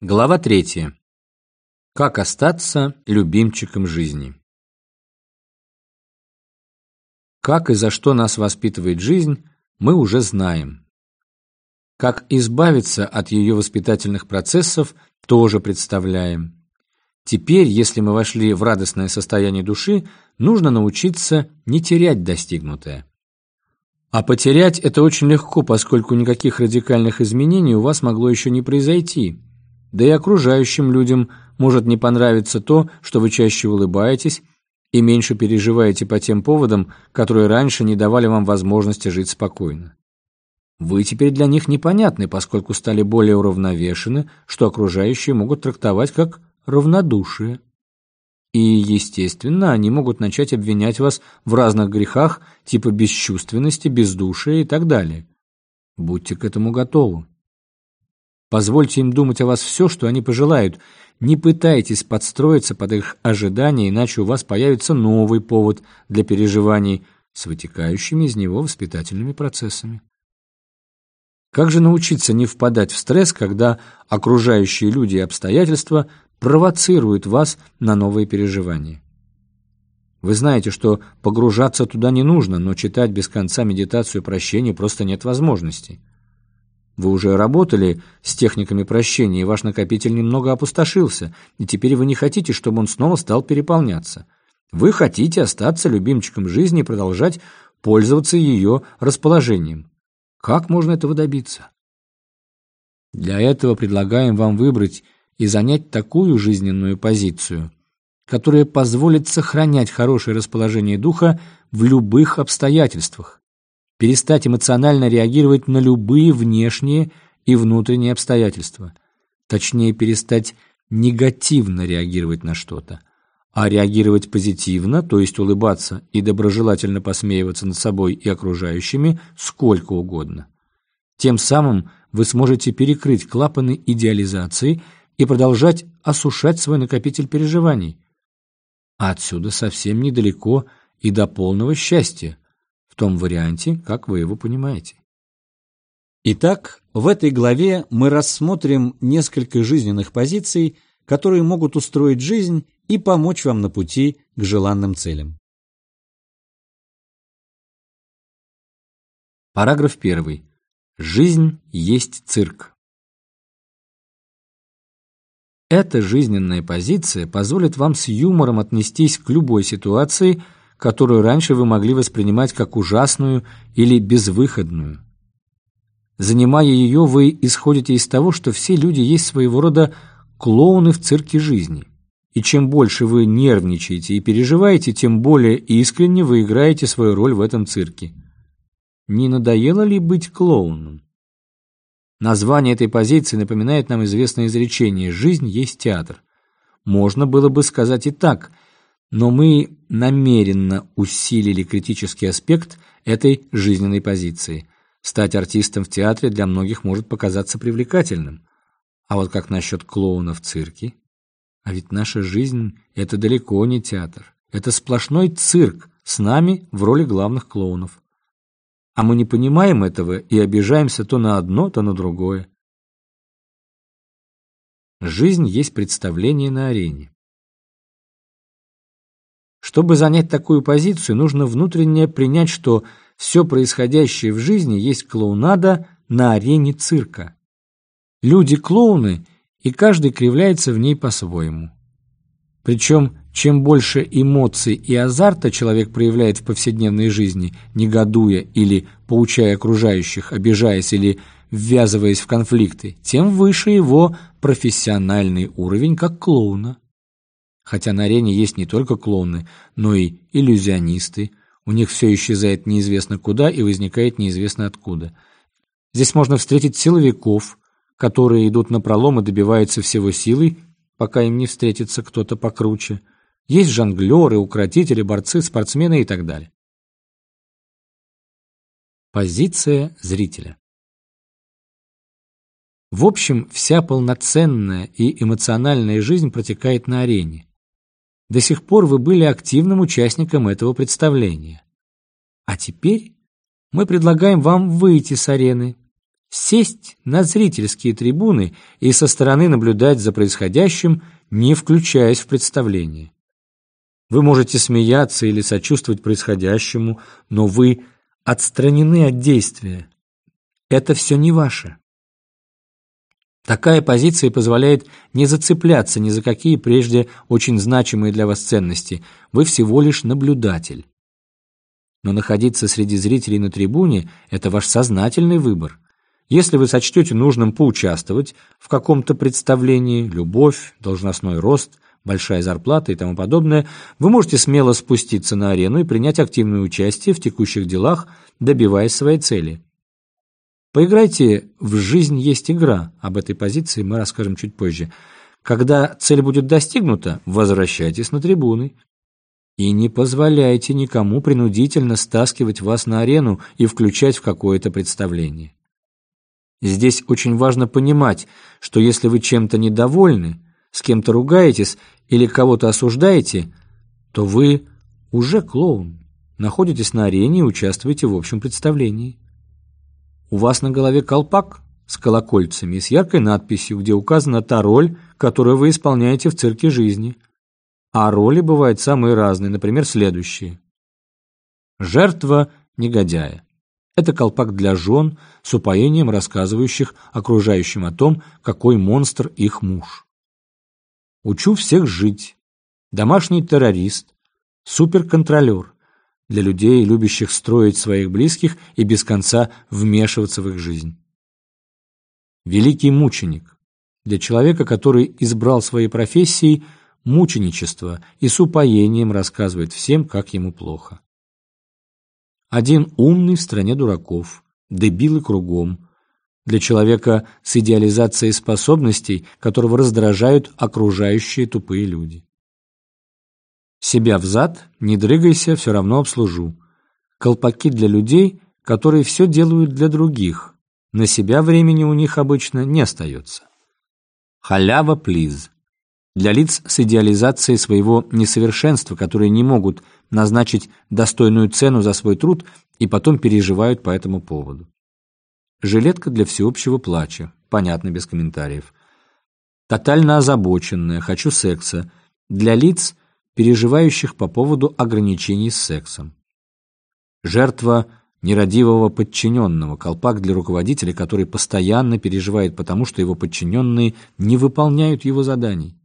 Глава третья. Как остаться любимчиком жизни? Как и за что нас воспитывает жизнь, мы уже знаем. Как избавиться от ее воспитательных процессов, тоже представляем. Теперь, если мы вошли в радостное состояние души, нужно научиться не терять достигнутое. А потерять это очень легко, поскольку никаких радикальных изменений у вас могло еще не произойти. Да и окружающим людям может не понравиться то, что вы чаще улыбаетесь и меньше переживаете по тем поводам, которые раньше не давали вам возможности жить спокойно. Вы теперь для них непонятны, поскольку стали более уравновешены, что окружающие могут трактовать как равнодушие. И, естественно, они могут начать обвинять вас в разных грехах, типа бесчувственности, бездушия и так далее. Будьте к этому готовы. Позвольте им думать о вас все, что они пожелают. Не пытайтесь подстроиться под их ожидания, иначе у вас появится новый повод для переживаний с вытекающими из него воспитательными процессами. Как же научиться не впадать в стресс, когда окружающие люди и обстоятельства провоцируют вас на новые переживания? Вы знаете, что погружаться туда не нужно, но читать без конца медитацию прощения просто нет возможности. Вы уже работали с техниками прощения, и ваш накопитель немного опустошился, и теперь вы не хотите, чтобы он снова стал переполняться. Вы хотите остаться любимчиком жизни и продолжать пользоваться ее расположением. Как можно этого добиться? Для этого предлагаем вам выбрать и занять такую жизненную позицию, которая позволит сохранять хорошее расположение духа в любых обстоятельствах перестать эмоционально реагировать на любые внешние и внутренние обстоятельства. Точнее, перестать негативно реагировать на что-то, а реагировать позитивно, то есть улыбаться и доброжелательно посмеиваться над собой и окружающими сколько угодно. Тем самым вы сможете перекрыть клапаны идеализации и продолжать осушать свой накопитель переживаний. А отсюда совсем недалеко и до полного счастья, том варианте, как вы его понимаете. Итак, в этой главе мы рассмотрим несколько жизненных позиций, которые могут устроить жизнь и помочь вам на пути к желанным целям. Параграф 1. Жизнь есть цирк. Эта жизненная позиция позволит вам с юмором отнестись к любой ситуации – которую раньше вы могли воспринимать как ужасную или безвыходную. Занимая ее, вы исходите из того, что все люди есть своего рода клоуны в цирке жизни. И чем больше вы нервничаете и переживаете, тем более искренне вы играете свою роль в этом цирке. Не надоело ли быть клоуном? Название этой позиции напоминает нам известное изречение «Жизнь есть театр». Можно было бы сказать и так – но мы намеренно усилили критический аспект этой жизненной позиции. Стать артистом в театре для многих может показаться привлекательным. А вот как насчет клоуна в цирке? А ведь наша жизнь – это далеко не театр. Это сплошной цирк с нами в роли главных клоунов. А мы не понимаем этого и обижаемся то на одно, то на другое. Жизнь есть представление на арене. Чтобы занять такую позицию, нужно внутренне принять, что все происходящее в жизни есть клоунада на арене цирка. Люди-клоуны, и каждый кривляется в ней по-своему. Причем, чем больше эмоций и азарта человек проявляет в повседневной жизни, негодуя или поучая окружающих, обижаясь или ввязываясь в конфликты, тем выше его профессиональный уровень как клоуна хотя на арене есть не только клоуны, но и иллюзионисты. У них все исчезает неизвестно куда и возникает неизвестно откуда. Здесь можно встретить силовиков, которые идут на пролом и добиваются всего силой, пока им не встретится кто-то покруче. Есть жонглеры, укротители, борцы, спортсмены и так далее. Позиция зрителя В общем, вся полноценная и эмоциональная жизнь протекает на арене. До сих пор вы были активным участником этого представления. А теперь мы предлагаем вам выйти с арены сесть на зрительские трибуны и со стороны наблюдать за происходящим, не включаясь в представление. Вы можете смеяться или сочувствовать происходящему, но вы отстранены от действия. Это все не ваше. Такая позиция позволяет не зацепляться ни за какие прежде очень значимые для вас ценности. Вы всего лишь наблюдатель. Но находиться среди зрителей на трибуне – это ваш сознательный выбор. Если вы сочтете нужным поучаствовать в каком-то представлении, любовь, должностной рост, большая зарплата и тому подобное, вы можете смело спуститься на арену и принять активное участие в текущих делах, добиваясь своей цели. Поиграйте в «Жизнь есть игра», об этой позиции мы расскажем чуть позже. Когда цель будет достигнута, возвращайтесь на трибуны. И не позволяйте никому принудительно стаскивать вас на арену и включать в какое-то представление. Здесь очень важно понимать, что если вы чем-то недовольны, с кем-то ругаетесь или кого-то осуждаете, то вы уже клоун, находитесь на арене и участвуете в общем представлении. У вас на голове колпак с колокольцами и с яркой надписью, где указана та роль, которую вы исполняете в цирке жизни. А роли бывают самые разные, например, следующие. Жертва негодяя. Это колпак для жен с упоением рассказывающих окружающим о том, какой монстр их муж. Учу всех жить. Домашний террорист. Суперконтролер для людей, любящих строить своих близких и без конца вмешиваться в их жизнь. Великий мученик для человека, который избрал своей профессией мученичество и с упоением рассказывает всем, как ему плохо. Один умный в стране дураков, дебилы кругом, для человека с идеализацией способностей, которого раздражают окружающие тупые люди. Себя взад, не дрыгайся, все равно обслужу. Колпаки для людей, которые все делают для других. На себя времени у них обычно не остается. Халява плиз. Для лиц с идеализацией своего несовершенства, которые не могут назначить достойную цену за свой труд и потом переживают по этому поводу. Жилетка для всеобщего плача. Понятно, без комментариев. Тотально озабоченная, хочу секса. Для лиц – переживающих по поводу ограничений с сексом. Жертва нерадивого подчиненного, колпак для руководителя, который постоянно переживает потому, что его подчиненные не выполняют его заданий.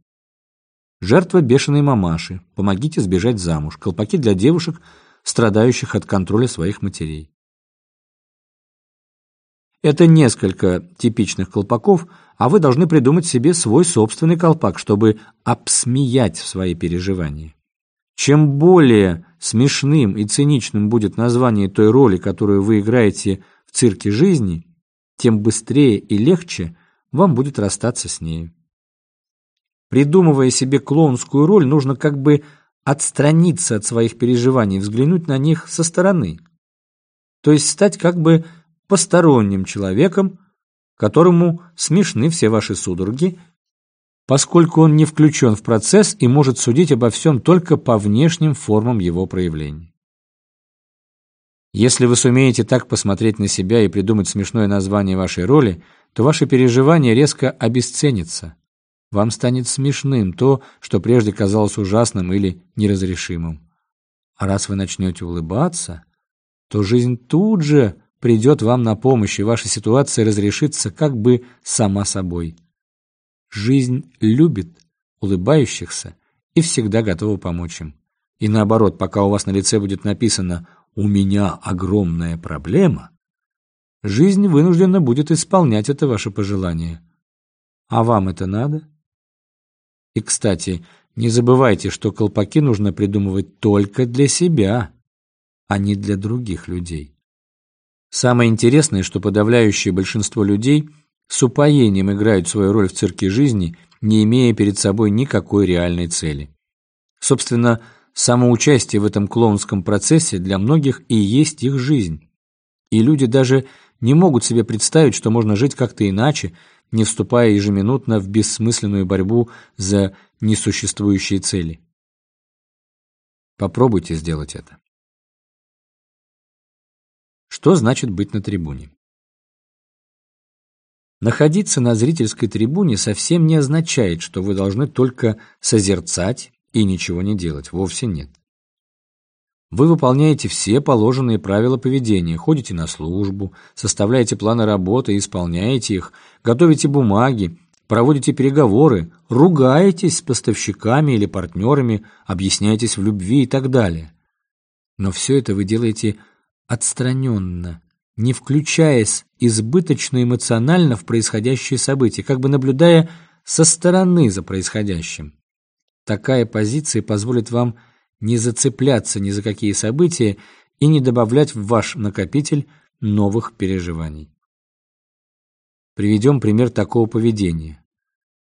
Жертва бешеной мамаши, помогите сбежать замуж, колпаки для девушек, страдающих от контроля своих матерей. Это несколько типичных колпаков, а вы должны придумать себе свой собственный колпак, чтобы обсмеять свои переживания. Чем более смешным и циничным будет название той роли, которую вы играете в цирке жизни, тем быстрее и легче вам будет расстаться с ней. Придумывая себе клоунскую роль, нужно как бы отстраниться от своих переживаний, взглянуть на них со стороны. То есть стать как бы посторонним человеком, которому смешны все ваши судороги, поскольку он не включен в процесс и может судить обо всем только по внешним формам его проявления. Если вы сумеете так посмотреть на себя и придумать смешное название вашей роли, то ваши переживания резко обесценятся. Вам станет смешным то, что прежде казалось ужасным или неразрешимым. А раз вы начнете улыбаться, то жизнь тут же придет вам на помощь, и ваша ситуация разрешится как бы сама собой. Жизнь любит улыбающихся и всегда готова помочь им. И наоборот, пока у вас на лице будет написано «У меня огромная проблема», жизнь вынуждена будет исполнять это ваше пожелание. А вам это надо? И, кстати, не забывайте, что колпаки нужно придумывать только для себя, а не для других людей. Самое интересное, что подавляющее большинство людей с упоением играют свою роль в цирке жизни, не имея перед собой никакой реальной цели. Собственно, самоучастие в этом клоунском процессе для многих и есть их жизнь. И люди даже не могут себе представить, что можно жить как-то иначе, не вступая ежеминутно в бессмысленную борьбу за несуществующие цели. Попробуйте сделать это. Что значит быть на трибуне? Находиться на зрительской трибуне совсем не означает, что вы должны только созерцать и ничего не делать. Вовсе нет. Вы выполняете все положенные правила поведения, ходите на службу, составляете планы работы исполняете их, готовите бумаги, проводите переговоры, ругаетесь с поставщиками или партнерами, объясняетесь в любви и так далее. Но все это вы делаете отстраненно, не включаясь избыточно эмоционально в происходящие события, как бы наблюдая со стороны за происходящим. Такая позиция позволит вам не зацепляться ни за какие события и не добавлять в ваш накопитель новых переживаний. Приведем пример такого поведения.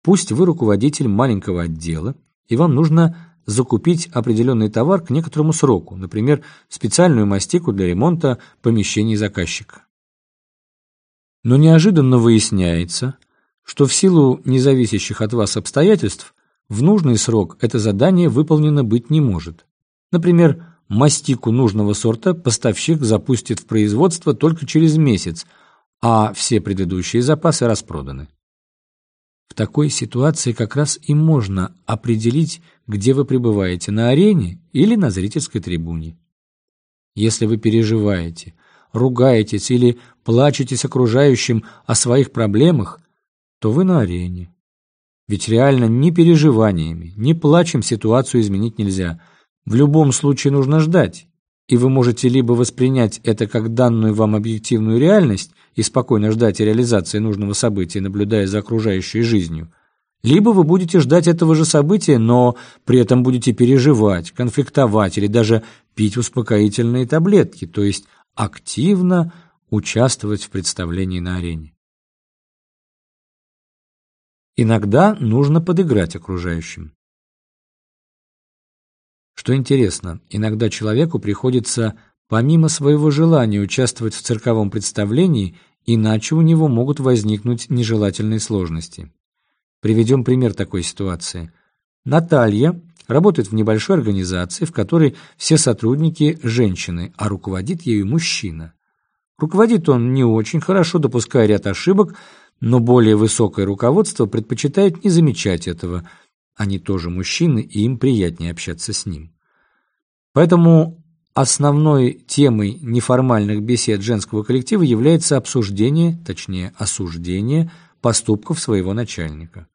Пусть вы руководитель маленького отдела, и вам нужно закупить определенный товар к некоторому сроку, например, специальную мастику для ремонта помещений заказчика. Но неожиданно выясняется, что в силу независящих от вас обстоятельств в нужный срок это задание выполнено быть не может. Например, мастику нужного сорта поставщик запустит в производство только через месяц, а все предыдущие запасы распроданы. В такой ситуации как раз и можно определить, где вы пребываете, на арене или на зрительской трибуне. Если вы переживаете, ругаетесь или плачете с окружающим о своих проблемах, то вы на арене. Ведь реально ни переживаниями, ни плачем ситуацию изменить нельзя. В любом случае нужно ждать, и вы можете либо воспринять это как данную вам объективную реальность и спокойно ждать реализации нужного события, наблюдая за окружающей жизнью, либо вы будете ждать этого же события, но при этом будете переживать, конфликтовать или даже пить успокоительные таблетки, то есть активно участвовать в представлении на арене. Иногда нужно подыграть окружающим. Что интересно, иногда человеку приходится помимо своего желания участвовать в цирковом представлении, иначе у него могут возникнуть нежелательные сложности. Приведем пример такой ситуации. Наталья работает в небольшой организации, в которой все сотрудники – женщины, а руководит ею мужчина. Руководит он не очень хорошо, допуская ряд ошибок, но более высокое руководство предпочитает не замечать этого – они тоже мужчины, и им приятнее общаться с ним. Поэтому основной темой неформальных бесед женского коллектива является обсуждение, точнее осуждение, поступков своего начальника.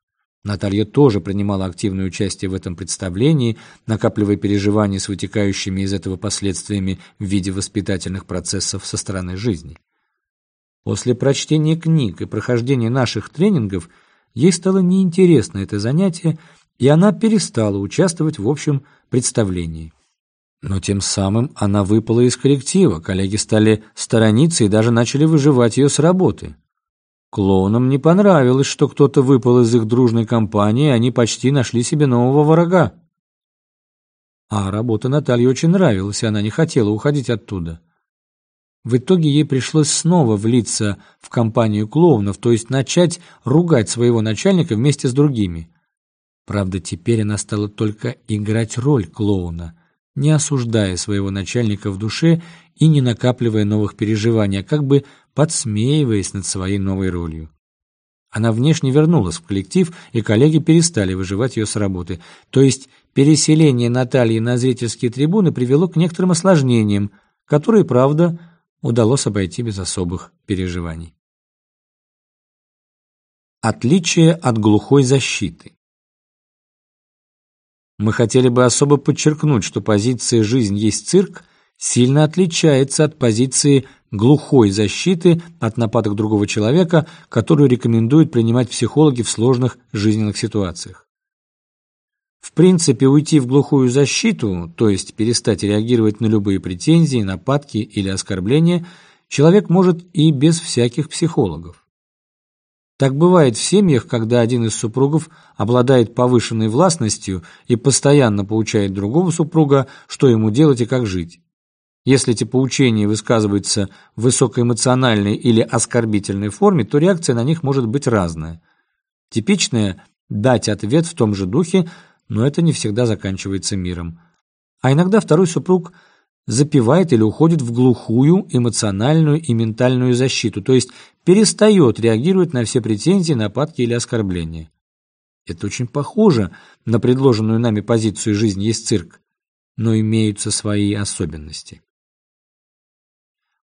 Наталья тоже принимала активное участие в этом представлении, накапливая переживания с вытекающими из этого последствиями в виде воспитательных процессов со стороны жизни. После прочтения книг и прохождения наших тренингов ей стало неинтересно это занятие, и она перестала участвовать в общем представлении. Но тем самым она выпала из коллектива, коллеги стали сторониться и даже начали выживать ее с работы. Клоунам не понравилось, что кто-то выпал из их дружной компании, и они почти нашли себе нового врага. А работа Наталье очень нравилась, и она не хотела уходить оттуда. В итоге ей пришлось снова влиться в компанию клоунов, то есть начать ругать своего начальника вместе с другими. Правда, теперь она стала только играть роль клоуна, не осуждая своего начальника в душе и не накапливая новых переживаний, а как бы подсмеиваясь над своей новой ролью. Она внешне вернулась в коллектив, и коллеги перестали выживать ее с работы. То есть переселение Натальи на зрительские трибуны привело к некоторым осложнениям, которые, правда, удалось обойти без особых переживаний. Отличие от глухой защиты мы хотели бы особо подчеркнуть, что позиция «жизнь есть цирк» сильно отличается от позиции глухой защиты от нападок другого человека, которую рекомендуют принимать психологи в сложных жизненных ситуациях. В принципе, уйти в глухую защиту, то есть перестать реагировать на любые претензии, нападки или оскорбления, человек может и без всяких психологов. Так бывает в семьях, когда один из супругов обладает повышенной властностью и постоянно поучает другого супруга, что ему делать и как жить. Если эти поучения высказываются в высокоэмоциональной или оскорбительной форме, то реакция на них может быть разная. Типичная – дать ответ в том же духе, но это не всегда заканчивается миром. А иногда второй супруг запивает или уходит в глухую эмоциональную и ментальную защиту, то есть перестает реагировать на все претензии, нападки или оскорбления. Это очень похоже на предложенную нами позицию «жизнь есть цирк», но имеются свои особенности.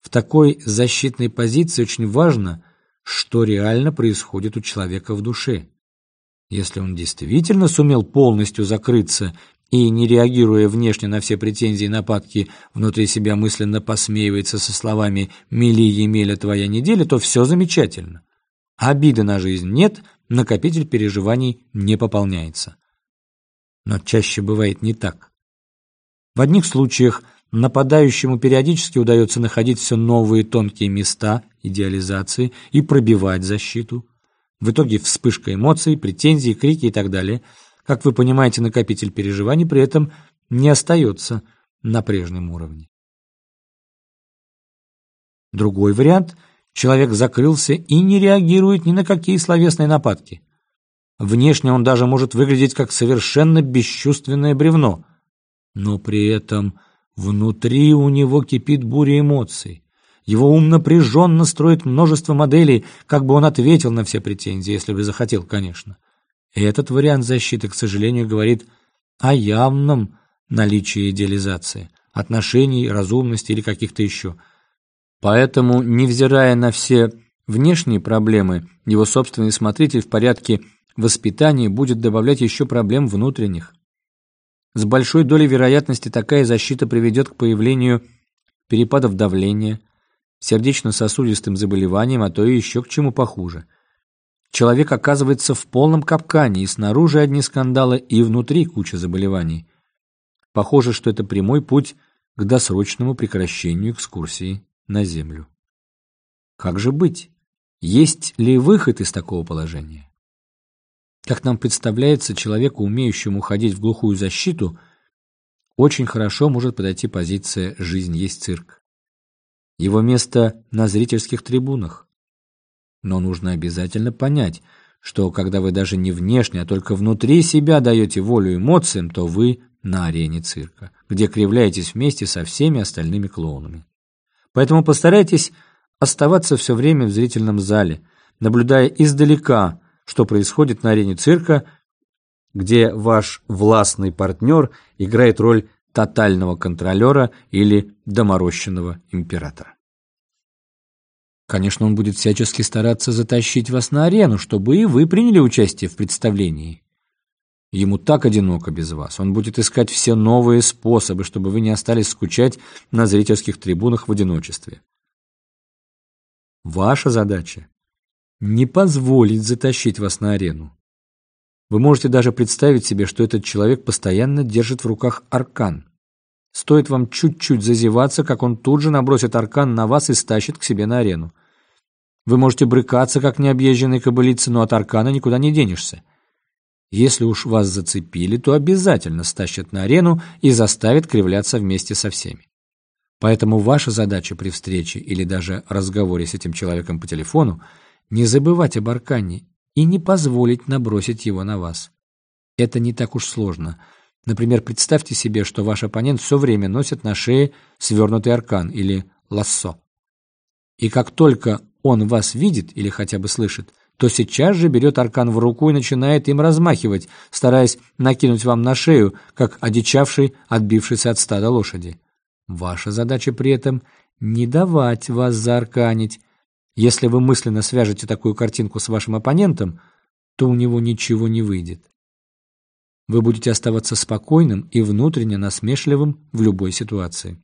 В такой защитной позиции очень важно, что реально происходит у человека в душе. Если он действительно сумел полностью закрыться и, не реагируя внешне на все претензии и нападки, внутри себя мысленно посмеивается со словами «мили Емеля твоя неделя», то все замечательно. Обиды на жизнь нет, накопитель переживаний не пополняется. Но чаще бывает не так. В одних случаях нападающему периодически удается находить все новые тонкие места идеализации и пробивать защиту. В итоге вспышка эмоций, претензий, крики и так далее – как вы понимаете, накопитель переживаний при этом не остается на прежнем уровне. Другой вариант – человек закрылся и не реагирует ни на какие словесные нападки. Внешне он даже может выглядеть как совершенно бесчувственное бревно, но при этом внутри у него кипит буря эмоций. Его ум напряженно строит множество моделей, как бы он ответил на все претензии, если бы захотел, конечно. Этот вариант защиты, к сожалению, говорит о явном наличии идеализации, отношений, разумности или каких-то еще. Поэтому, невзирая на все внешние проблемы, его собственный смотритель в порядке воспитания будет добавлять еще проблем внутренних. С большой долей вероятности такая защита приведет к появлению перепадов давления, сердечно-сосудистым заболеваниям, а то и еще к чему похуже – Человек оказывается в полном капкане, и снаружи одни скандалы, и внутри куча заболеваний. Похоже, что это прямой путь к досрочному прекращению экскурсии на Землю. Как же быть? Есть ли выход из такого положения? Как нам представляется, человеку, умеющему ходить в глухую защиту, очень хорошо может подойти позиция «жизнь есть цирк». Его место на зрительских трибунах, но нужно обязательно понять, что когда вы даже не внешне, а только внутри себя даете волю эмоциям, то вы на арене цирка, где кривляетесь вместе со всеми остальными клоунами. Поэтому постарайтесь оставаться все время в зрительном зале, наблюдая издалека, что происходит на арене цирка, где ваш властный партнер играет роль тотального контролера или доморощенного императора. Конечно, он будет всячески стараться затащить вас на арену, чтобы и вы приняли участие в представлении. Ему так одиноко без вас. Он будет искать все новые способы, чтобы вы не остались скучать на зрительских трибунах в одиночестве. Ваша задача – не позволить затащить вас на арену. Вы можете даже представить себе, что этот человек постоянно держит в руках аркан. Стоит вам чуть-чуть зазеваться, как он тут же набросит аркан на вас и стащит к себе на арену. Вы можете брыкаться, как необъезженные кобылицы, но от аркана никуда не денешься. Если уж вас зацепили, то обязательно стащат на арену и заставят кривляться вместе со всеми. Поэтому ваша задача при встрече или даже разговоре с этим человеком по телефону не забывать об аркане и не позволить набросить его на вас. Это не так уж сложно – Например, представьте себе, что ваш оппонент все время носит на шее свернутый аркан или лассо. И как только он вас видит или хотя бы слышит, то сейчас же берет аркан в руку и начинает им размахивать, стараясь накинуть вам на шею, как одичавший, отбившийся от стада лошади. Ваша задача при этом не давать вас заарканить. Если вы мысленно свяжете такую картинку с вашим оппонентом, то у него ничего не выйдет вы будете оставаться спокойным и внутренне насмешливым в любой ситуации.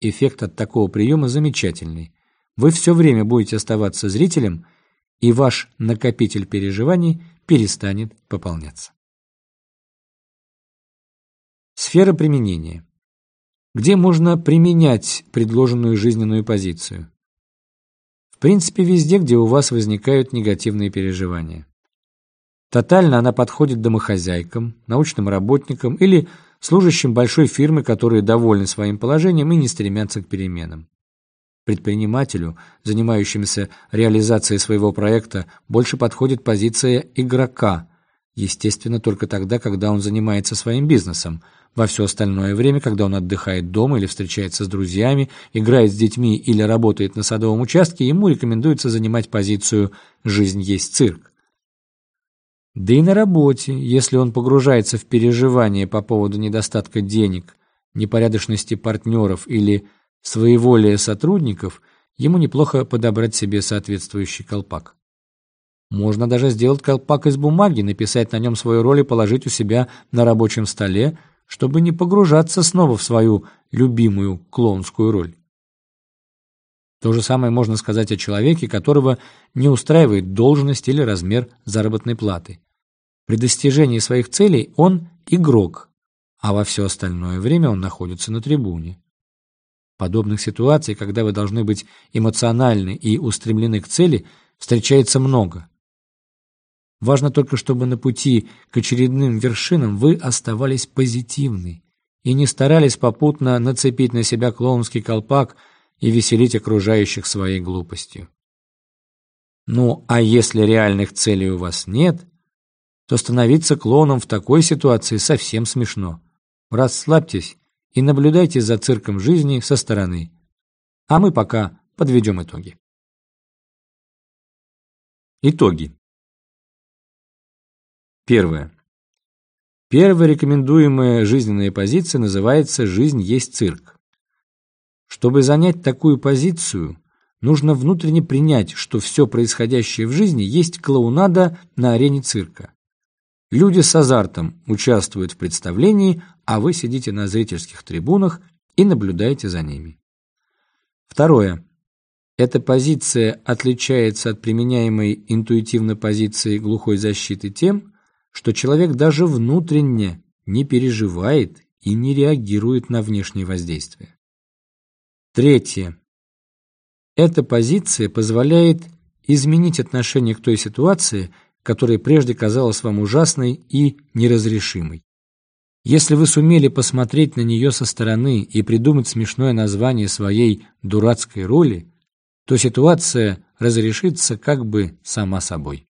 Эффект от такого приема замечательный. Вы все время будете оставаться зрителем, и ваш накопитель переживаний перестанет пополняться. Сфера применения. Где можно применять предложенную жизненную позицию? В принципе, везде, где у вас возникают негативные переживания. Тотально она подходит домохозяйкам, научным работникам или служащим большой фирмы, которые довольны своим положением и не стремятся к переменам. Предпринимателю, занимающемуся реализацией своего проекта, больше подходит позиция игрока, Естественно, только тогда, когда он занимается своим бизнесом. Во все остальное время, когда он отдыхает дома или встречается с друзьями, играет с детьми или работает на садовом участке, ему рекомендуется занимать позицию «жизнь есть цирк». Да и на работе, если он погружается в переживания по поводу недостатка денег, непорядочности партнеров или своеволия сотрудников, ему неплохо подобрать себе соответствующий колпак. Можно даже сделать колпак из бумаги, написать на нем свою роль и положить у себя на рабочем столе, чтобы не погружаться снова в свою любимую клоунскую роль. То же самое можно сказать о человеке, которого не устраивает должность или размер заработной платы. При достижении своих целей он игрок, а во все остальное время он находится на трибуне. Подобных ситуаций, когда вы должны быть эмоциональны и устремлены к цели, встречается много. Важно только, чтобы на пути к очередным вершинам вы оставались позитивны и не старались попутно нацепить на себя клоунский колпак и веселить окружающих своей глупостью. Ну, а если реальных целей у вас нет, то становиться клоуном в такой ситуации совсем смешно. Расслабьтесь и наблюдайте за цирком жизни со стороны. А мы пока подведем итоги. Итоги. Первое. Первая рекомендуемая жизненная позиция называется «жизнь есть цирк». Чтобы занять такую позицию, нужно внутренне принять, что все происходящее в жизни есть клоунада на арене цирка. Люди с азартом участвуют в представлении, а вы сидите на зрительских трибунах и наблюдаете за ними. Второе. Эта позиция отличается от применяемой интуитивно позиции глухой защиты тем, что человек даже внутренне не переживает и не реагирует на внешние воздействия. Третье. Эта позиция позволяет изменить отношение к той ситуации, которая прежде казалась вам ужасной и неразрешимой. Если вы сумели посмотреть на нее со стороны и придумать смешное название своей дурацкой роли, то ситуация разрешится как бы сама собой.